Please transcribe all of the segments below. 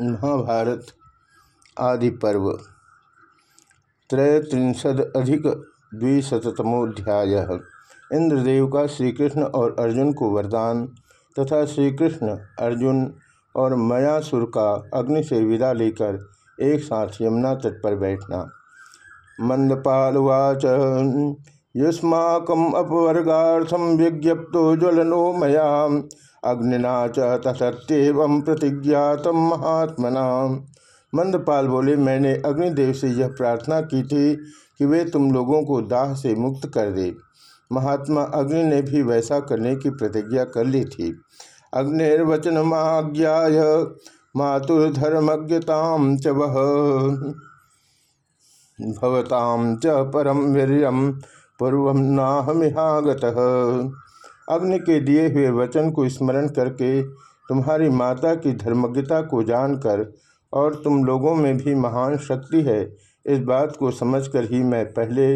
महाभारत आदि पर्व। अधिक द्विशतमोध्याय इंद्रदेव का श्री कृष्ण और अर्जुन को वरदान तथा श्री कृष्ण अर्जुन और मयासुर का अग्नि से विदा लेकर एक साथ यमुना तट पर बैठना। मंदपालवाच युष्माकम अपवर्गाथम विज्ञप्तो ज्वलनो मया अग्निना च तसत्यव प्रतिज्ञात महात्मना। मंदपाल बोले, मैंने अग्निदेव से यह प्रार्थना की थी कि वे तुम लोगों को दाह से मुक्त कर दे। महात्मा अग्नि ने भी वैसा करने की प्रतिज्ञा कर ली थी। अग्निर्वचन आज्ञा मातुर्धर्मज्ञताम च वह भवताम च परम वीर पूर्व नाहमिहागत। अग्नि के दिए हुए वचन को स्मरण करके तुम्हारी माता की धर्मज्ञता को जानकर और तुम लोगों में भी महान शक्ति है, इस बात को समझकर ही मैं पहले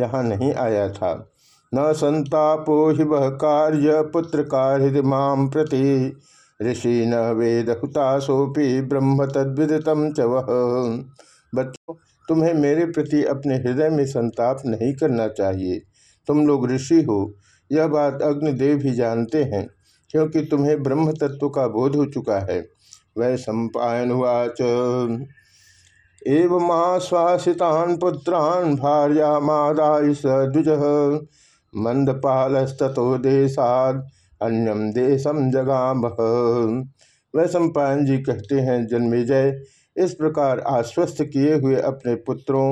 यहाँ नहीं आया था। न संतापो हि वह कार्य, पुत्र कार्य माम प्रति। ऋषि न वेद हुतासोपि ब्रह्म तद्विदतम च वह बच्चों, तुम्हें मेरे प्रति अपने हृदय में संताप नहीं करना चाहिए। तुम लोग ऋषि हो यह बात अग्निदेव भी जानते हैं, क्योंकि तुम्हें ब्रह्म तत्व का बोध हो चुका है। वह सम्पायनुवाच एवं आश्वासितान पुत्रान भार्या मादाय सद्विज मंदपालस्तो देशाद अन्यम देशम जगाम। वह सम्पायन जी कहते हैं जन्मेजय इस प्रकार आश्वस्त किए हुए अपने पुत्रों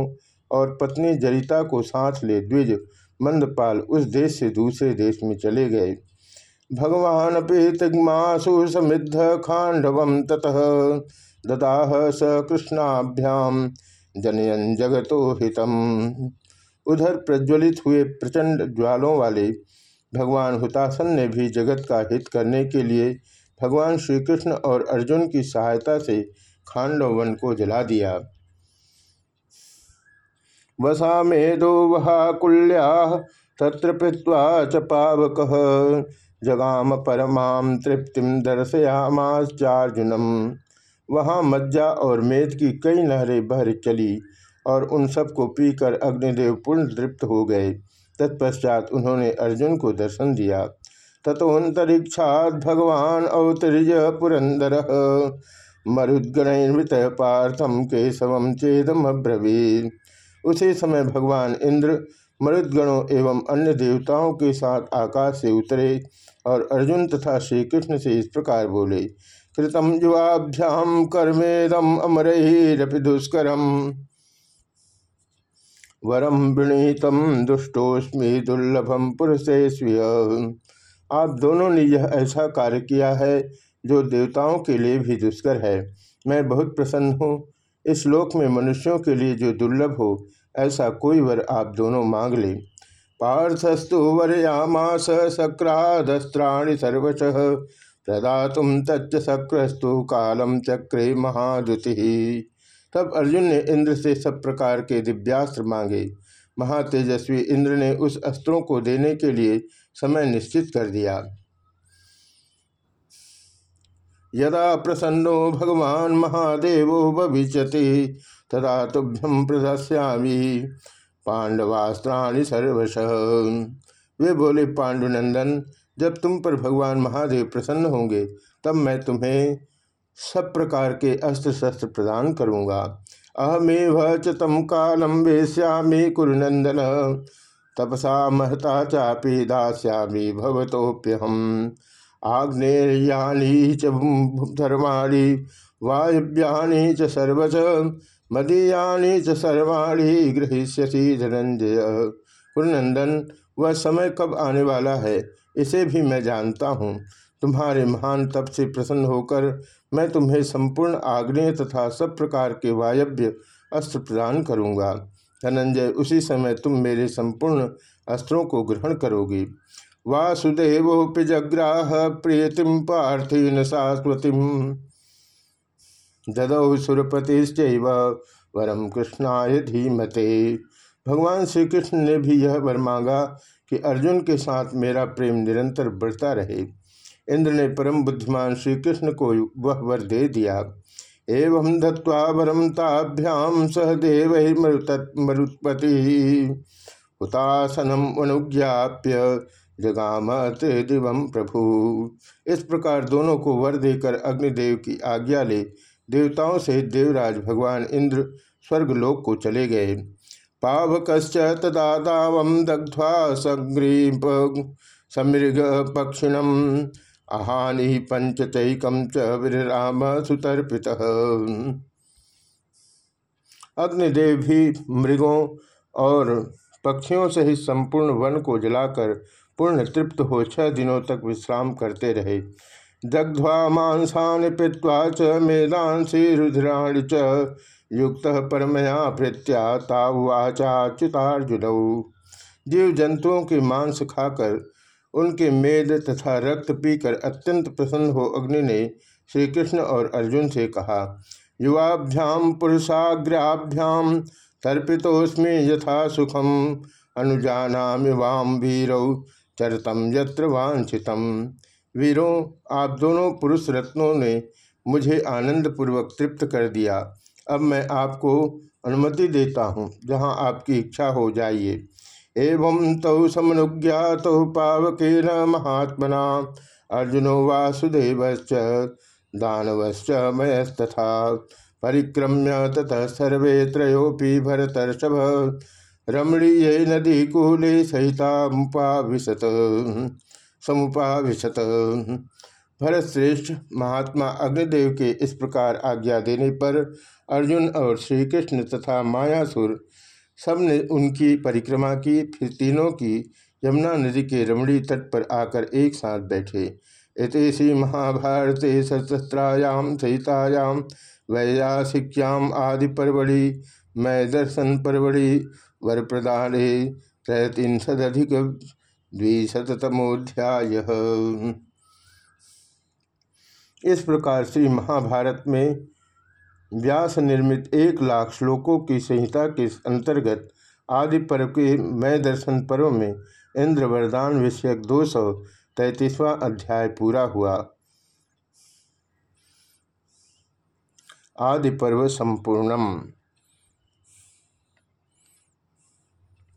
और पत्नी जरिता को साथ ले द्विज। मंदपाल उस देश से दूसरे देश में चले गए। भगवान तिग्मासु समिद्ध खांडव ततः ददाह स कृष्णाभ्याम जनयन जगतो हितम। उधर प्रज्वलित हुए प्रचंड ज्वालों वाले भगवान हुतासन ने भी जगत का हित करने के लिए भगवान श्री कृष्ण और अर्जुन की सहायता से खांडव वन को जला दिया। वसा मेदो वहाकुल्या तत्र पीवा च पावक। जगाम परमा तृप्तिम दर्शयामाचार्जुनम वहाँ मज्जा और मेद की कई नहरें बहर चली और उन सबको पीकर अग्निदेव पूर्ण तृप्त हो गए। तत्पश्चात उन्होंने अर्जुन को दर्शन दिया। तथोन्तरिक्षात भगवान अवतरिज पुरंदर। मरुद्गणमृत पार्थम केशवम चेदम अब्रवीर उसी समय भगवान इंद्र, मरुदगणों एवं अन्य देवताओं के साथ आकाश से उतरे और अर्जुन तथा श्री कृष्ण से इस प्रकार बोले, कृतम युवाभ्याम कर्मेदम अमरपि दुष्करम। वरम वृणीतम दुष्टोस्मी दुर्लभम पुरुषे आप दोनों ने यह ऐसा कार्य किया है जो देवताओं के लिए भी दुष्कर है। मैं बहुत प्रसन्न हूँ। इस लोक में मनुष्यों के लिए जो दुर्लभ हो, ऐसा कोई वर आप दोनों मांग ले। पार्थस्तु वरयामास सक्रादस्त्राणि सर्वश प्रदातुम तच्च सक्र कालम चक्रे महादुति तब अर्जुन ने इंद्र से सब प्रकार के दिव्यास्त्र मांगे। महातेजस्वी इंद्र ने उस अस्त्रों को देने के लिए समय निश्चित कर दिया। यदा प्रसन्नो भगवान महादेव भविष्यति, तदा तुभ्यम प्रदस्यामी। पांडवास्त्राणि सर्वश। वे बोले पांडुनंदन जब तुम पर भगवान महादेव प्रसन्न होंगे, तब मैं तुम्हें सब प्रकार के अस्त्र शस्त्र प्रदान करूँगा। अहमेव च तम कालम वेश्यामी कुरुनंदन। तपसा महता चापी दास्यामी भवतोप्यहम आग्नेयानी च धर्माणी, वायव्यानी च सर्वच मदीयानी च सर्वाणी धनंजय। कुरनंदन वह समय कब आने वाला है, इसे भी मैं जानता हूँ। तुम्हारे महान तप से प्रसन्न होकर मैं तुम्हें संपूर्ण आग्नेय तथा सब प्रकार के वायव्य अस्त्र प्रदान करूँगा। धनंजय, उसी समय तुम मेरे संपूर्ण अस्त्रों को ग्रहण करोगे। वासुदेवोपि जग्राह प्रियतिम पार्थीन शाश्वतीम ददौ सुरपतिश्चैव वरम कृष्णाय धीमते। भगवान श्री कृष्ण ने भी यह वर मांगा कि अर्जुन के साथ मेरा प्रेम निरंतर बढ़ता रहे। इंद्र ने परम बुद्धिमान श्री कृष्ण को वह वर दे दिया। एवं दत्वा वरम ताभ्याम सह देव मरुत्पति। हुतासनम अनुज्ञाप्य जगाम त्रिदिवम प्रभु। इस प्रकार दोनों को वर देकर अग्निदेव की आज्ञा ले। देवताओं से देवराज भगवान इंद्र स्वर्गलोक को चले गए। पावक तदा दावम दग्ध्वा सग्रीप समृग पक्षिणम। अहानि पंचतैकम च विराम सुतर्पित। अग्निदेव भी मृगों और पक्षियों से ही संपूर्ण वन को जलाकर पूर्ण तृप्त हो, छह दिनों तक विश्राम करते रहे। दग्ध्वा मांसा पीवा च मेदांसी रुद्राणि च युक्त परमया भृत्या तावाचाच्युतार्जुन जीव जंतुओं के मांस खाकर, उनके मेद तथा रक्त पीकर अत्यंत प्रसन्न हो अग्नि ने श्री कृष्ण और अर्जुन से कहा युवाभ्याम पुरुषाग्राभ्याम तर्पितोस्मे यथा सुखम। अनुजाना वाम वीरौ। चरतम यत्र वांछितम वीरों, आप दोनों पुरुष रत्नों ने मुझे आनंद पूर्वक तृप्त कर दिया। अब मैं आपको अनुमति देता हूँ, जहाँ आपकी इच्छा हो जाइए। एवं तौ समनुज्ञात पावक महात्मना। अर्जुनो वासुदेवश्च, दानवश्च मयस्तथा। परिक्रम्य ततः सर्वे त्रयोपि भरतर्षभ। रमणीय नदी कूले सहिता मुपाविशत समुपाविशत। भरत श्रेष्ठ महात्मा अग्निदेव के इस प्रकार आज्ञा देने पर अर्जुन और श्री कृष्ण तथा मायासुर सबने उनकी परिक्रमा की, फिर तीनों की यमुना नदी के रमणी तट पर आकर एक साथ बैठे। इतिशी महाभारते सशस्त्रायाम सहितायाम वैयासिक्याम आदि परवड़ी मैं दर्शन परवड़ी वर प्रदाने त्रयतिशदिक द्विशतमोध्याय इस प्रकार श्री महाभारत में व्यास निर्मित एक लाख श्लोकों की संहिता के अंतर्गत आदि पर्व के मैं दर्शन पर्व में इंद्र वरदान विषयक दो सौ तैतीसवां अध्याय पूरा हुआ। आदि पर्व संपूर्णम।